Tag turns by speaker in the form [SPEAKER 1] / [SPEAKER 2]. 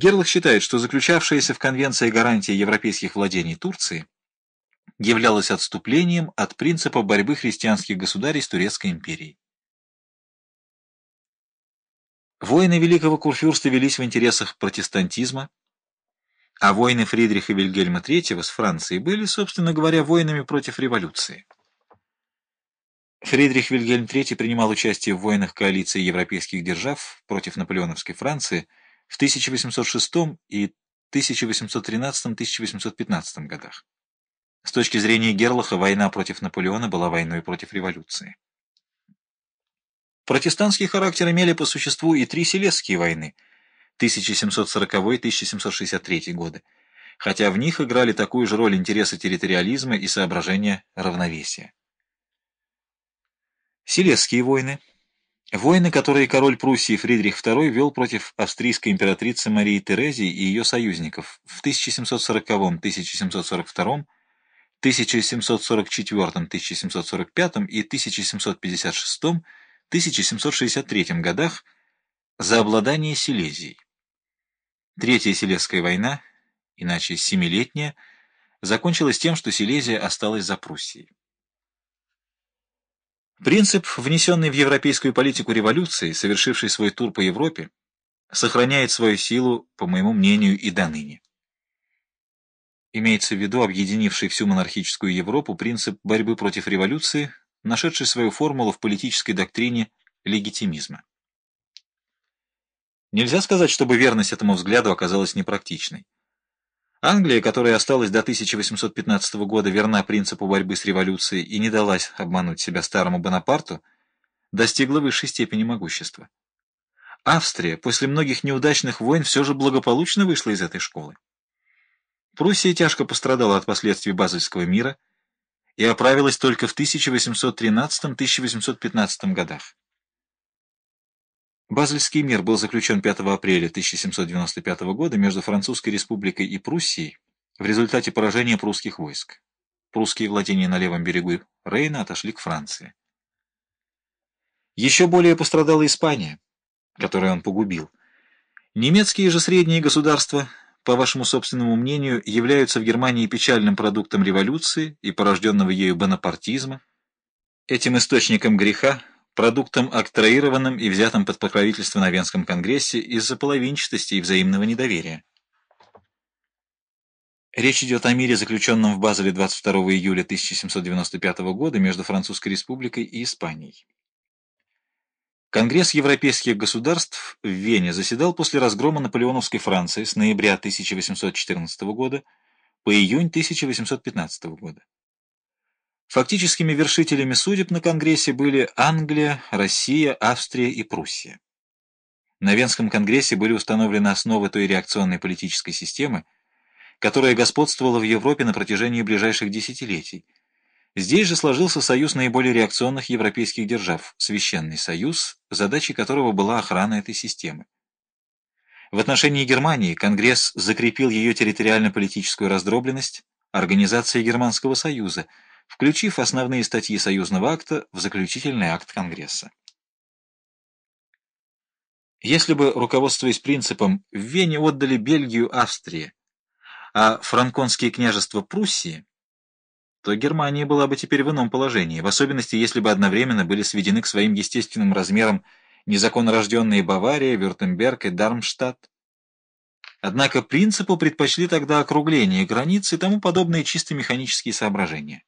[SPEAKER 1] Герлах считает, что заключавшаяся в Конвенции гарантия европейских владений Турции являлась отступлением от принципа борьбы христианских государей с Турецкой империей. Войны Великого Курфюрста велись в интересах протестантизма, а войны Фридриха Вильгельма III с Францией были, собственно говоря, войнами против революции. Фридрих Вильгельм III принимал участие в войнах коалиции европейских держав против наполеоновской Франции в 1806 и 1813-1815 годах. С точки зрения Герлаха, война против Наполеона была войной против революции. Протестантский характер имели по существу и три Селесские войны 1740-1763 годы, хотя в них играли такую же роль интересы территориализма и соображения равновесия. Селесские войны. Войны, которые король Пруссии Фридрих II вел против австрийской императрицы Марии Терезии и ее союзников в 1740-1742, 1744-1745 и 1756-1763 годах за обладание Силезией. Третья Силезская война, иначе Семилетняя, закончилась тем, что Силезия осталась за Пруссией. Принцип, внесенный в европейскую политику революции, совершивший свой тур по Европе, сохраняет свою силу, по моему мнению, и до ныне. Имеется в виду объединивший всю монархическую Европу принцип борьбы против революции, нашедший свою формулу в политической доктрине легитимизма. Нельзя сказать, чтобы верность этому взгляду оказалась непрактичной. Англия, которая осталась до 1815 года верна принципу борьбы с революцией и не далась обмануть себя старому Бонапарту, достигла высшей степени могущества. Австрия после многих неудачных войн все же благополучно вышла из этой школы. Пруссия тяжко пострадала от последствий Базельского мира и оправилась только в 1813-1815 годах. Базельский мир был заключен 5 апреля 1795 года между Французской республикой и Пруссией в результате поражения прусских войск. Прусские владения на левом берегу Рейна отошли к Франции. Еще более пострадала Испания, которую он погубил. Немецкие же средние государства, по вашему собственному мнению, являются в Германии печальным продуктом революции и порожденного ею бонапартизма. Этим источником греха продуктом октроированным и взятым под покровительство на Венском конгрессе из-за половинчатости и взаимного недоверия. Речь идет о мире, заключенном в Базеле 22 июля 1795 года между Французской республикой и Испанией. Конгресс европейских государств в Вене заседал после разгрома наполеоновской Франции с ноября 1814 года по июнь 1815 года. Фактическими вершителями судеб на Конгрессе были Англия, Россия, Австрия и Пруссия. На Венском Конгрессе были установлены основы той реакционной политической системы, которая господствовала в Европе на протяжении ближайших десятилетий. Здесь же сложился союз наиболее реакционных европейских держав, Священный Союз, задачей которого была охрана этой системы. В отношении Германии Конгресс закрепил ее территориально-политическую раздробленность, организацией Германского Союза – включив основные статьи союзного акта в заключительный акт Конгресса. Если бы, руководствуясь принципом, в Вене отдали Бельгию Австрии, а франконские княжества Пруссии, то Германия была бы теперь в ином положении, в особенности, если бы одновременно были сведены к своим естественным размерам незаконно рожденные Бавария, Вюртемберг и Дармштадт. Однако принципу предпочли тогда округление границ и тому подобные чисто механические соображения.